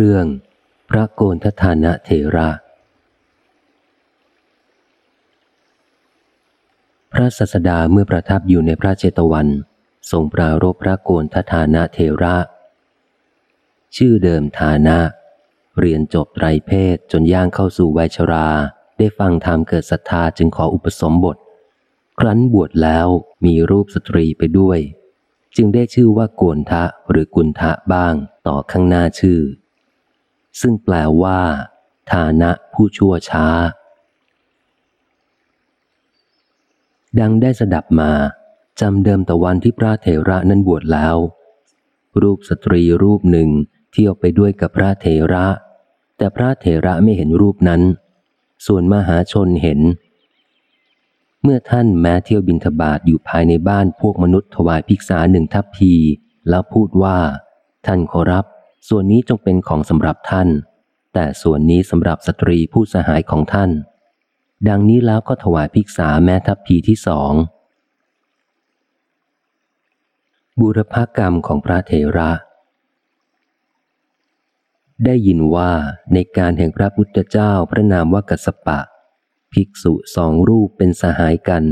เรื่อง พระโกนทฐานะเถระ พระสัสดาเมื่อประทับอยู่ในพระเจตวันทรงปรารบพระโกนทฐานะเถระ ชื่อเดิมฐานะ เรียนจบไตรเพศจนย่างเข้าสู่วัยชรา ได้ฟังธรรมเกิดศรัทธาจึงขออุปสมบท ครั้นบวชแล้วมีรูปสตรีไปด้วยจึงได้ชื่อว่าโกนทะหรือกุนทะบ้างต่อข้างหน้าชื่อ ซึ่งแปลว่า ฐานะผู้ชั่วช้า ดังได้สดับมาจำเดิมแต่วันที่พระเถระนั้นบวชแล้ว รูปสตรีรูปหนึ่งเที่ยวไปด้วยกับพระเถระ แต่พระเถระไม่เห็นรูปนั้น ส่วนมหาชนเห็น เมื่อท่านแม้เที่ยวบินทบาทอยู่ภายในบ้านพวกมนุษย์ถวายภิกษาหนึ่งทัพพีแล้วพูดว่า ท่านขอรับ ส่วนนี้จงเป็นของสำหรับท่าน แต่ส่วนนี้สำหรับสตรีผู้สหายของท่าน ดังนี้แล้วก็ถวายภิกษาแม้ทัพพีที่สองบุรพกรรมของพระเถระ ได้ยินว่าในการแห่งพระพุทธเจ้าพระนามว่ากัสปะ ภิกษุสองรูปเป็นสหายกัน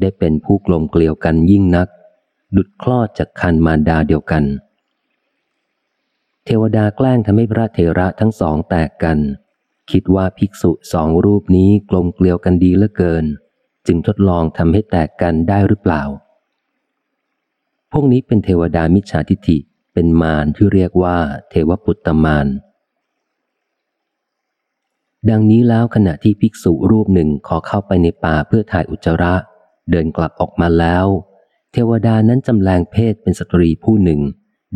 ได้เป็นผู้กลมเกลียวกันยิ่งนัก ดุดคลอดจากคันมารดาเดียวกัน ทวดาแกล้งทำให้พระเถระทั้งสองแตกกัน คิดว่าภิกษุสองรูปนี้กลมเกลียวกันดีเหลือเกิน จึงทดลองทำให้แตกกันได้หรือเปล่า พวกนี้เป็นเทวดามิจฉาทิฐิเป็นมารที่เรียกว่า เทวปุตตมารดังนี้แล้วขณะที่ภิกษุรูปหนึ่งขอเข้าไปในป่าเพื่อถ่ายอุจจาระ เดินกลับออกมาแล้ว เทวดานั้นจำแรงเพศเป็นสตรีผู้หนึ่ง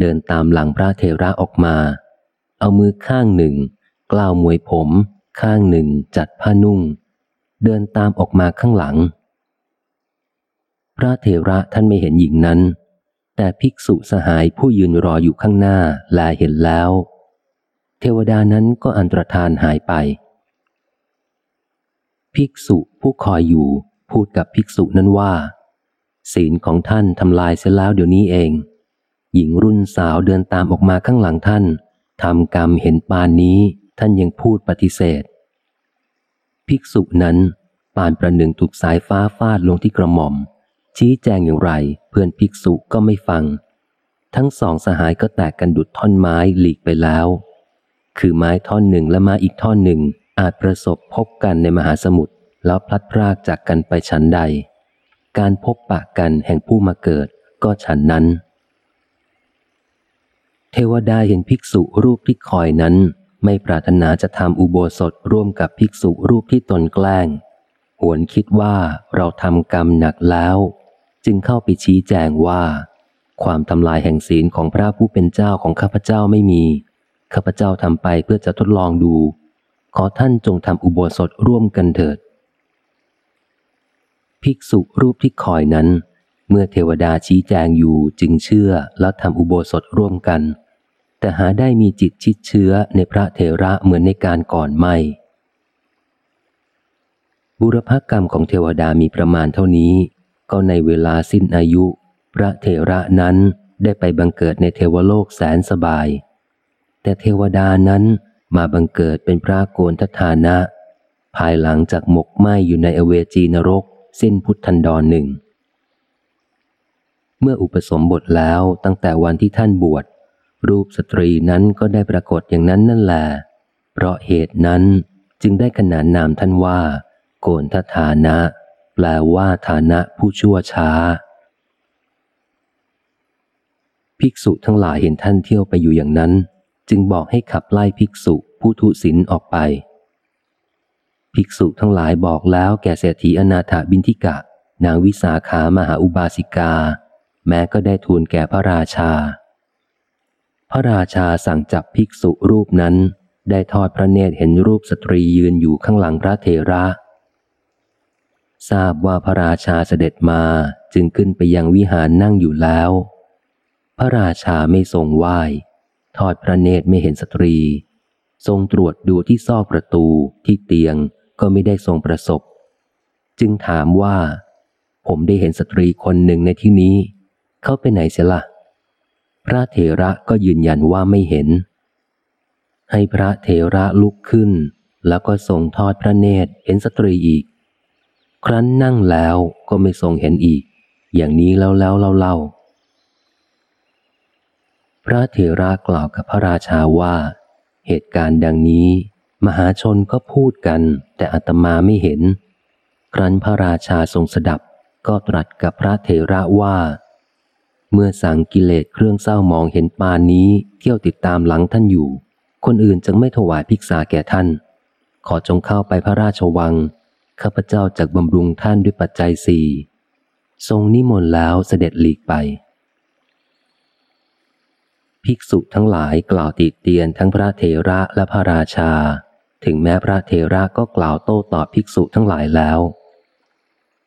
เดินตามหลังพระเทระออกมา เอามือข้างหนึ่ง กล่าวมวยผม ข้างหนึ่งจัดผ้านุ่ง เดินตามออกมาข้างหลัง พระเทระท่านไม่เห็นหญิงนั้น แต่ภิกษุสหายผู้ยืนรออยู่ข้างหน้าแลเห็นแล้ว เทวดานั้นก็อันตรธานหายไป ภิกษุผู้คอยอยู่พูดกับภิกษุนั้นว่า ศีลของท่านทำลายเสียแล้วเดี๋ยวนี้เอง หญิงรุ่นสาวเดินตามออกมาข้างหลังท่านทำกรรมเห็นปานนี้ท่านยังพูดปฏิเสธ ภิกษุนั้นปานประหนึ่งถูกสายฟ้าฟาดลงที่กระหม่อม ชี้แจงอย่างไร เพื่อนภิกษุก็ไม่ฟัง ทั้งสองสหายก็แตกกันดุดท่อนไม้หลีกไปแล้ว คือไม้ท่อนหนึ่งและไม้อีกท่อนหนึ่งอาจประสบพบกันในมหาสมุทรแล้วพลัดพรากจากกันไปฉันใด การพบปะกันแห่งผู้มาเกิดก็ฉันนั้น เทวดาเห็นภิกษุรูปที่คอยนั้น ไม่ปรารถนาจะทำอุโบสถร่วมกับภิกษุรูปที่ตนแกล้ง หวนคิดว่าเราทำกรรมหนักแล้ว จึงเข้าไปชี้แจงว่า ความทำลายแห่งศีลของพระผู้เป็นเจ้าของข้าพเจ้าไม่มี ข้าพเจ้าทำไปเพื่อจะทดลองดู ขอท่านจงทำอุโบสถร่วมกันเถิด ภิกษุรูปที่คอยนั้น เมื่อเทวดาชี้แจงอยู่จึงเชื่อและทำอุโบสถร่วมกัน แต่หาได้มีจิตชิดเชื้อในพระเทระเหมือนในการก่อนไม่ บุรพกรรมของเทวดามีประมาณเท่านี้ ก็ในเวลาสิ้นอายุ พระเทระนั้นได้ไปบังเกิดในเทวโลกแสนสบาย แต่เทวดานั้นมาบังเกิดเป็นพระโกนทฐานะ ภายหลังจากหมกไหมอยู่ในอเวจีนรก สิ้นพุทธันดรหนึ่ง เมื่ออุปสมบทแล้วตั้งแต่วันที่ท่านบวช รูปสตรีนั้นก็ได้ปรากฏอย่างนั้นนั่นแหละเพราะเหตุนั้นจึงได้ขนานนามท่านว่า โกนทฐานะ แปลว่าฐานะผู้ชั่วช้า ภิกษุทั้งหลายเห็นท่านเที่ยวไปอยู่อย่างนั้น จึงบอกให้ขับไล่ภิกษุผู้ทุศินออกไป ภิกษุทั้งหลายบอกแล้วแก่เศรษฐีอนาถาบินทิกะ นางวิสาขามหาอุบาสิกา แม้ก็ได้ทูลแก่พระราชา ระราชาสั่งจับภิกษุรูปนั้น ได้ทอดพระเนตรเห็นรูปสตรียืนอยู่ข้างหลังพระเทระ ทราบว่าพระราชาเสด็จมาจึงขึ้นไปยังวิหารนั่งอยู่แล้ว พระราชาไม่ทรงไหว้ทอดพระเนตรไม่เห็นสตรี ทรงตรวจดูที่ซอกประตูที่เตียงก็ไม่ได้ทรงประสบ จึงถามว่า ผมได้เห็นสตรีคนหนึ่งในที่นี้ เขาไปไหนเสียละ่ะ พระเถระก็ยืนยันว่าไม่เห็น ให้พระเถระลุกขึ้น แล้วก็ทรงทอดพระเนตรเห็นสตรีอีก ครั้นนั่งแล้วก็ไม่ทรงเห็นอีก อย่างนี้แล้วแล้วเล่าเล่าพระเถระกล่าวกับพระราชาว่า เหตุการณ์ดังนี้ มหาชนก็พูดกัน แต่อัตมาไม่เห็น ครั้นพระราชาทรงสดับก็ตรัสกับพระเถระว่า เมื่อสั่งกิเลสเครื่องเศร้ามองเห็นปานนี้เที่ยวติดตามหลังท่านอยู่ คนอื่นจึงไม่ถวายภิกษาแก่ท่าน ขอจงเข้าไปพระราชวัง ข้าพเจ้าจากบำรุงท่านด้วยปัจจัยสี่ทรงนิมนต์แล้วเสด็จหลีกไป ภิกษุทั้งหลายกล่าวติเตียนทั้งพระเถระและพระราชา ถึงแม้พระเถระก็กล่าวโต้ตอบภิกษุทั้งหลายแล้ว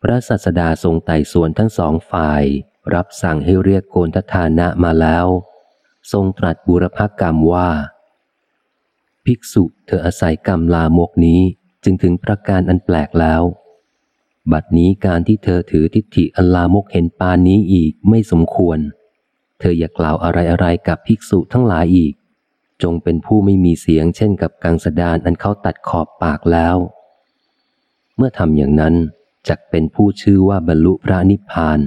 พระสัสดาทรงไต่สวนทั้งสองฝ่าย รับสั่งให้เรียกโกนทฐานะมาแล้ว ทรงตรัสบุรพกรรมว่า ภิกษุเธออาศัยกรรมลามกนี้จึงถึงประการอันแปลกแล้ว บัดนี้การที่เธอถือทิฏฐิอันลามกเห็นปานนี้อีกไม่สมควร เธออย่ากล่าวอะไรอะไรกับภิกษุทั้งหลายอีก จงเป็นผู้ไม่มีเสียงเช่นกับกังสดานอันเขาตัดขอบปากแล้ว เมื่อทำอย่างนั้นจะเป็นผู้ชื่อว่าบรรลุพระนิพพาน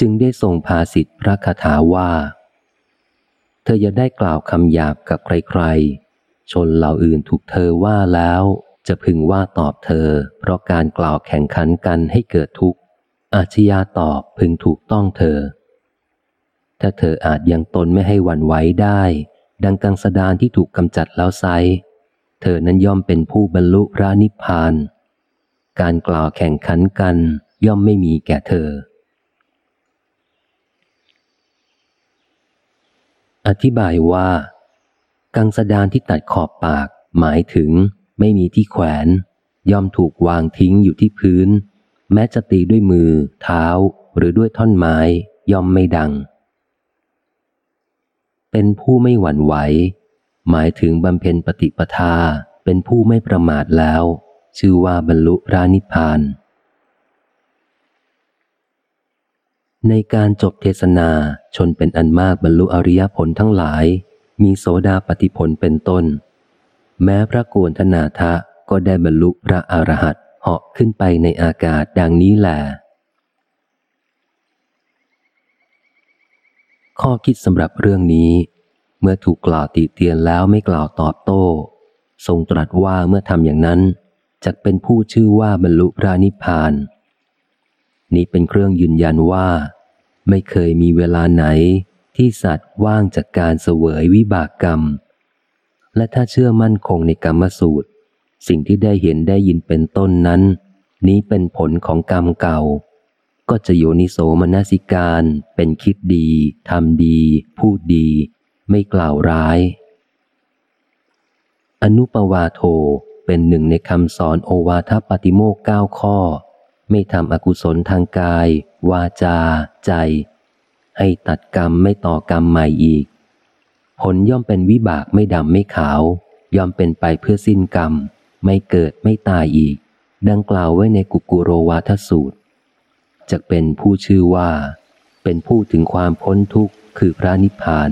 จึงได้ทรงพาสิทธิพระคาถาว่า เธออย่าได้กล่าวคำหยาบกับใครๆ ชนเหล่าอื่นถูกเธอว่าแล้ว จะพึงว่าตอบเธอ เพราะการกล่าวแข่งขันกันให้เกิดทุกข์ อาชญาตอบพึงถูกต้องเธอ ถ้าเธออาจยังตนไม่ให้หวั่นไหวได้ ดังกังสดานที่ถูกกำจัดแล้วไซเธอนั้นย่อมเป็นผู้บรรลุพระนิพพาน การกล่าวแข่งขันกันย่อมไม่มีแก่เธอ อธิบายว่า กังสดานที่ตัดขอบปาก หมายถึง ไม่มีที่แขวน ย่อมถูกวางทิ้งอยู่ที่พื้น แม้จะตีด้วยมือ เท้า หรือด้วยท่อนไม้ ย่อมไม่ดัง เป็นผู้ไม่หวั่นไหว หมายถึงบำเพ็ญปฏิปทา เป็นผู้ไม่ประมาทแล้ว ชื่อว่าบรรลุรานิพาน ในการจบเทศนาชนเป็นอันมากบรรลุอริยผลทั้งหลาย มีโสดาปฏิผลเป็นต้น แม้พระโกนธนาทะก็ได้บรรลุพระอรหันตเหาะขึ้นไปในอากาศดังนี้แหละข้อคิดสำหรับเรื่องนี้ เมื่อถูกกล่าวติเตียนแล้วไม่กล่าวตอบโต้ ทรงตรัสว่าเมื่อทำอย่างนั้นจะเป็นผู้ชื่อว่าบรรลุพระนิพพาน นี้เป็นเครื่องยืนยันว่า ไม่เคยมีเวลาไหนที่สัตว์ว่างจากการเสวยวิบากกรรม และถ้าเชื่อมั่นคงในกรรมสูตร สิ่งที่ได้เห็นได้ยินเป็นต้นนั้น นี้เป็นผลของกรรมเก่า ก็จะโยนิโสมนสิการเป็นคิดดีทำดี พูดดี ไม่กล่าวร้าย อนุปวาโทเป็นหนึ่งในคำสอนโอวาทปฏิโมกเก้าข้อ ไม่ทำอกุศลทางกาย วาจา ใจ ให้ตัดกรรมไม่ต่อกรรมใหม่อีก ผลย่อมเป็นวิบากไม่ดำไม่ขาว ย่อมเป็นไปเพื่อสิ้นกรรม ไม่เกิดไม่ตายอีก ดังกล่าวไว้ในกุกุโรวาทสูตรจะเป็นผู้ชื่อว่า เป็นผู้ถึงความพ้นทุกข์คือพระนิพพาน